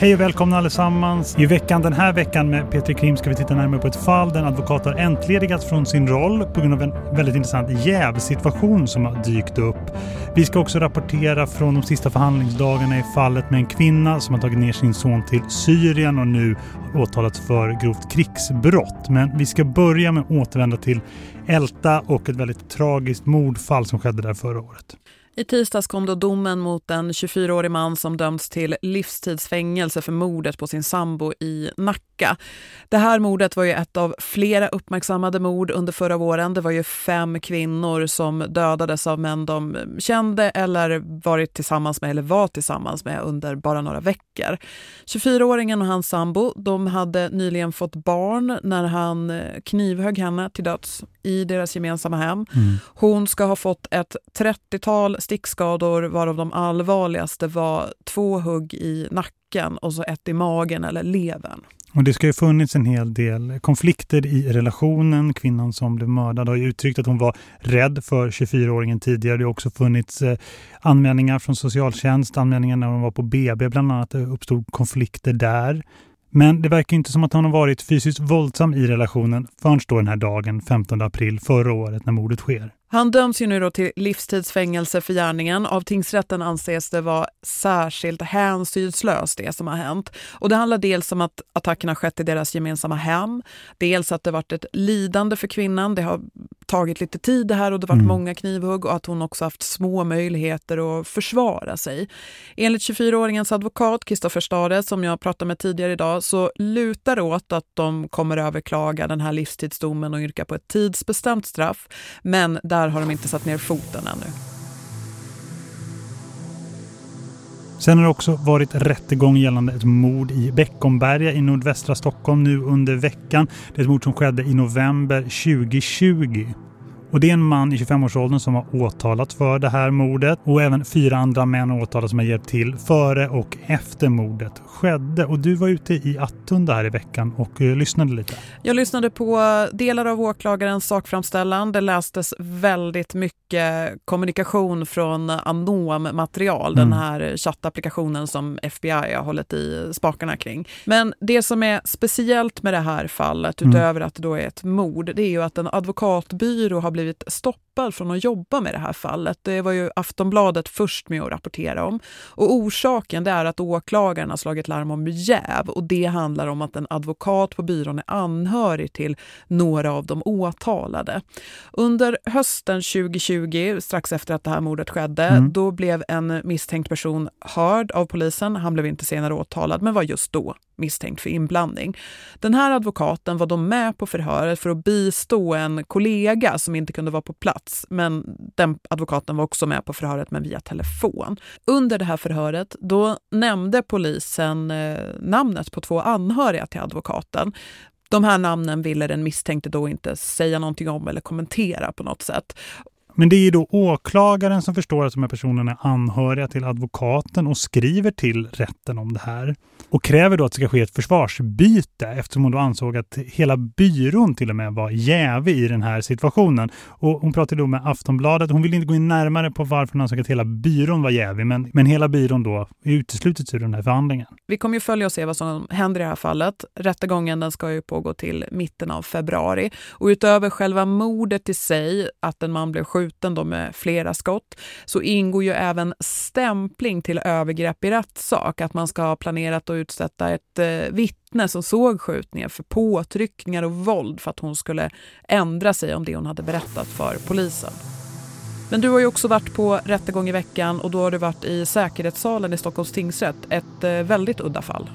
Hej och välkomna allesammans. I veckan den här veckan med Peter Krim ska vi titta närmare på ett fall där en advokat har entledigats från sin roll på grund av en väldigt intressant jävsituation som har dykt upp. Vi ska också rapportera från de sista förhandlingsdagarna i fallet med en kvinna som har tagit ner sin son till Syrien och nu åtalats för grovt krigsbrott. Men vi ska börja med att återvända till Älta och ett väldigt tragiskt mordfall som skedde där förra året. I tisdags kom då domen mot en 24-årig man som dömts till livstidsfängelse för mordet på sin sambo i Nacka. Det här mordet var ju ett av flera uppmärksammade mord under förra våren. Det var ju fem kvinnor som dödades av män de kände eller varit tillsammans med eller var tillsammans med under bara några veckor. 24-åringen och hans sambo de hade nyligen fått barn när han knivhögg henne till döds i deras gemensamma hem. Mm. Hon ska ha fått ett 30-tal stickskador varav de allvarligaste var två hugg i nacken och så ett i magen eller levern. Och det ska ju funnits en hel del konflikter i relationen. Kvinnan som blev mördad har ju uttryckt att hon var rädd för 24-åringen tidigare. Det har också funnits eh, anmälningar från socialtjänst, anmälningar när hon var på BB bland annat. Det uppstod konflikter där. Men det verkar inte som att hon har varit fysiskt våldsam i relationen förrän då den här dagen 15 april förra året när mordet sker. Han döms ju nu då till livstidsfängelse för gärningen. Av tingsrätten anses det vara särskilt hänsynslöst det som har hänt. Och det handlar dels om att attackerna skett i deras gemensamma hem. Dels att det varit ett lidande för kvinnan. Det har tagit lite tid det här och det har varit mm. många knivhugg och att hon också haft små möjligheter att försvara sig. Enligt 24-åringens advokat Kristoffer Stade som jag pratade med tidigare idag så lutar det åt att de kommer överklaga den här livstidsdomen och yrka på ett tidsbestämt straff. Men där där har de inte satt ner foten ännu. Sen har det också varit rättegång gällande ett mord i Beckomberga i nordvästra Stockholm nu under veckan. Det är ett mord som skedde i november 2020. Och det är en man i 25-årsåldern som har åtalats för det här mordet och även fyra andra män har åtalats som har hjälpt till före och efter mordet skedde. Och du var ute i Attunda här i veckan och uh, lyssnade lite. Jag lyssnade på delar av åklagarens sakframställan. Det lästes väldigt mycket kommunikation från Anom-material, mm. den här chattapplikationen som FBI har hållit i spakarna kring. Men det som är speciellt med det här fallet, mm. utöver mm. att det då är ett mord, det är ju att en advokatbyrå har blivit stoppad från att jobba med det här fallet. Det var ju Aftonbladet först med att rapportera om. Och orsaken är att åklagaren har slagit larm om jäv och det handlar om att en advokat på byrån är anhörig till några av de åtalade. Under hösten 2020, strax efter att det här mordet skedde, mm. då blev en misstänkt person hörd av polisen. Han blev inte senare åtalad, men var just då misstänkt för inblandning. Den här advokaten var då med på förhöret för att bistå en kollega som inte kunde vara på plats. Men den advokaten var också med på förhöret men via telefon. Under det här förhöret då nämnde polisen eh, namnet på två anhöriga till advokaten. De här namnen ville den misstänkte då inte säga någonting om eller kommentera på något sätt. Men det är då åklagaren som förstår att de här personerna är anhöriga till advokaten och skriver till rätten om det här och kräver då att det ska ske ett försvarsbyte eftersom hon då ansåg att hela byrån till och med var jävig i den här situationen. Och hon pratade då med Aftonbladet. Hon vill inte gå in närmare på varför hon ansåg att hela byrån var jävig, men, men hela byrån då är uteslutet ur den här förhandlingen. Vi kommer ju följa och se vad som händer i det här fallet. Rättegången den ska ju pågå till mitten av februari. Och utöver själva mordet i sig, att en man blev skjuten då med flera skott, så ingår ju även stämpling till övergrepp i rättssak. Att man ska ha planerat att utsätta ett eh, vittne som såg skjutningen för påtryckningar och våld för att hon skulle ändra sig om det hon hade berättat för polisen. Men du har ju också varit på rättegång i veckan och då har du varit i säkerhetssalen i Stockholms tingsrätt. Ett eh, väldigt udda fall.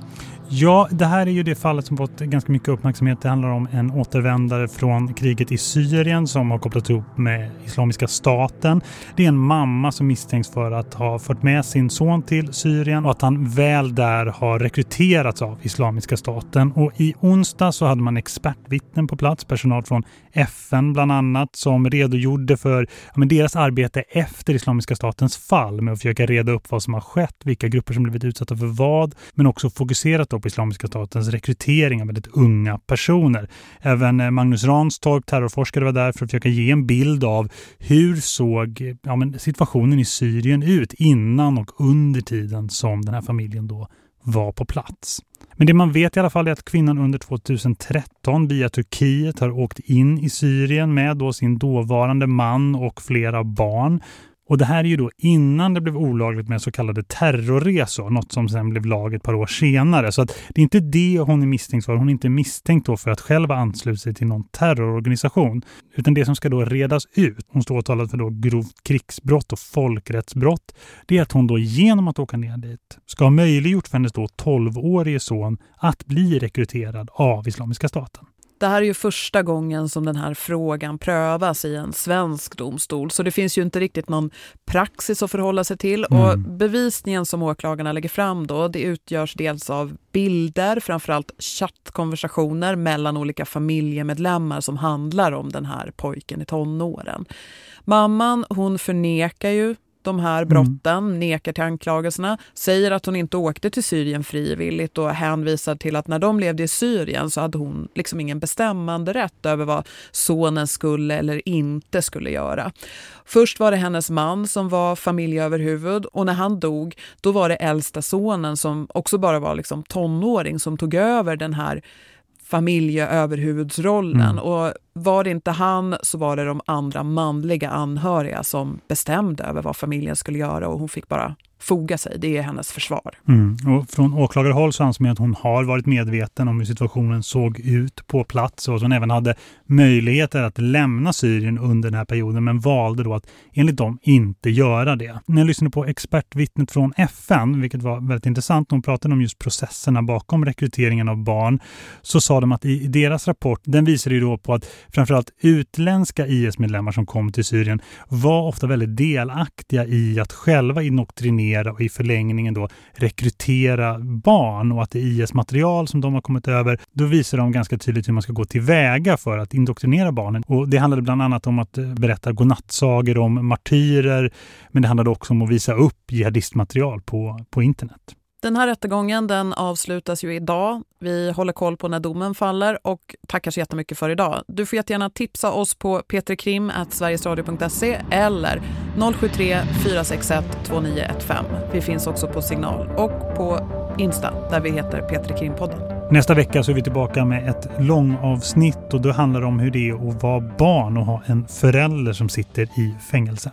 Ja, det här är ju det fallet som fått ganska mycket uppmärksamhet. Det handlar om en återvändare från kriget i Syrien som har kopplats ihop med Islamiska staten. Det är en mamma som misstänks för att ha fört med sin son till Syrien och att han väl där har rekryterats av Islamiska staten. Och i onsdag så hade man expertvittnen på plats, personal från FN bland annat, som redogjorde för ja, men deras arbete efter Islamiska statens fall med att försöka reda upp vad som har skett, vilka grupper som blivit utsatta för vad, men också fokuserat på Islamiska statens rekrytering av väldigt unga personer. Även eh, Magnus Ranstorp, terrorforskare, var där för att försöka ge en bild av hur såg ja, men situationen i Syrien ut innan och under tiden som den här familjen då var på plats. Men det man vet i alla fall är att kvinnan under 2013 via Turkiet har åkt in i Syrien med då sin dåvarande man och flera barn och det här är ju då innan det blev olagligt med så kallade terrorresor, något som sen blev lag ett par år senare. Så att det är inte det hon är misstänkt för. Hon är inte misstänkt då för att själv ha anslutit sig till någon terrororganisation. Utan det som ska då redas ut, hon står åtalad för då grovt krigsbrott och folkrättsbrott, det är att hon då genom att åka ner dit ska ha möjliggjort för hennes då 12-årige son att bli rekryterad av Islamiska staten. Det här är ju första gången som den här frågan prövas i en svensk domstol så det finns ju inte riktigt någon praxis att förhålla sig till mm. och bevisningen som åklagarna lägger fram då det utgörs dels av bilder, framförallt chattkonversationer mellan olika familjemedlemmar som handlar om den här pojken i tonåren. Mamman hon förnekar ju de här mm. brotten, mm. nekar till anklagelserna, säger att hon inte åkte till Syrien frivilligt och hänvisar till att när de levde i Syrien så hade hon liksom ingen bestämmande rätt över vad sonen skulle eller inte skulle göra. Först var det hennes man som var familjeöverhuvud och när han dog då var det äldsta sonen som också bara var liksom tonåring som tog över den här familjeöverhuvudsrollen. Mm. Och var det inte han så var det de andra manliga anhöriga som bestämde över vad familjen skulle göra och hon fick bara foga sig. Det är hennes försvar. Mm. Och från åklagarhåll så anser man att hon har varit medveten om hur situationen såg ut på plats och att hon även hade möjligheter att lämna Syrien under den här perioden men valde då att enligt dem inte göra det. När jag lyssnade på expertvittnet från FN, vilket var väldigt intressant, hon pratade om just processerna bakom rekryteringen av barn, så sa de att i deras rapport, den visade ju då på att framförallt utländska IS-medlemmar som kom till Syrien var ofta väldigt delaktiga i att själva indoktrinera och i förlängningen då rekrytera barn och att det IS-material som de har kommit över. Då visar de ganska tydligt hur man ska gå tillväga för att indoktrinera barnen. Och det handlade bland annat om att eh, berätta godnattsagor om martyrer men det handlade också om att visa upp jihadistmaterial på, på internet. Den här rättegången den avslutas ju idag. Vi håller koll på när domen faller och tackar så jättemycket för idag. Du får jättegärna tipsa oss på peterkrim.sverigesradio.se eller 073 461 2915. Vi finns också på Signal och på Insta där vi heter Petrikrimpodden. Nästa vecka så är vi tillbaka med ett långavsnitt och då handlar det om hur det är att vara barn och ha en förälder som sitter i fängelse.